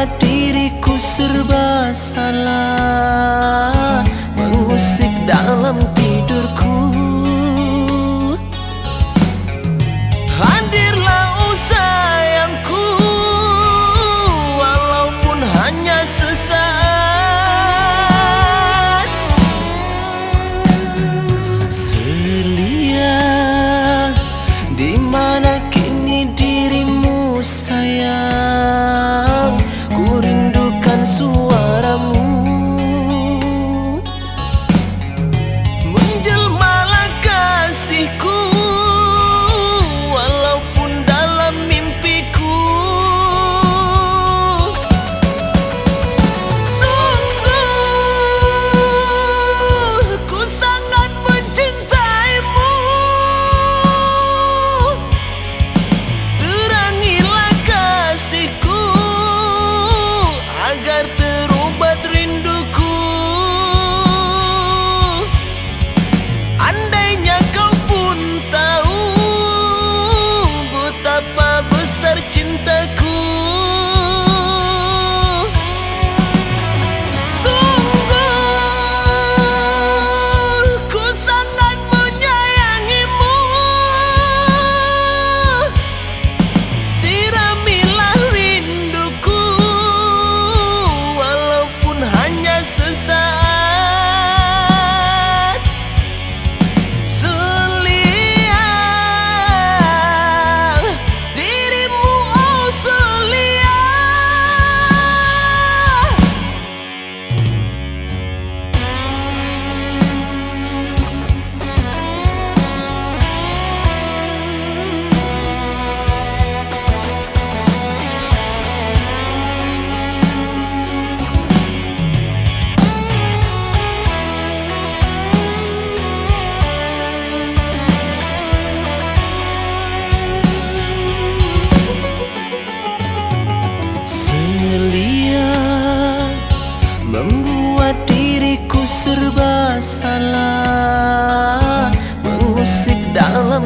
membuat diriku serba salah. Mengusik dalam dalam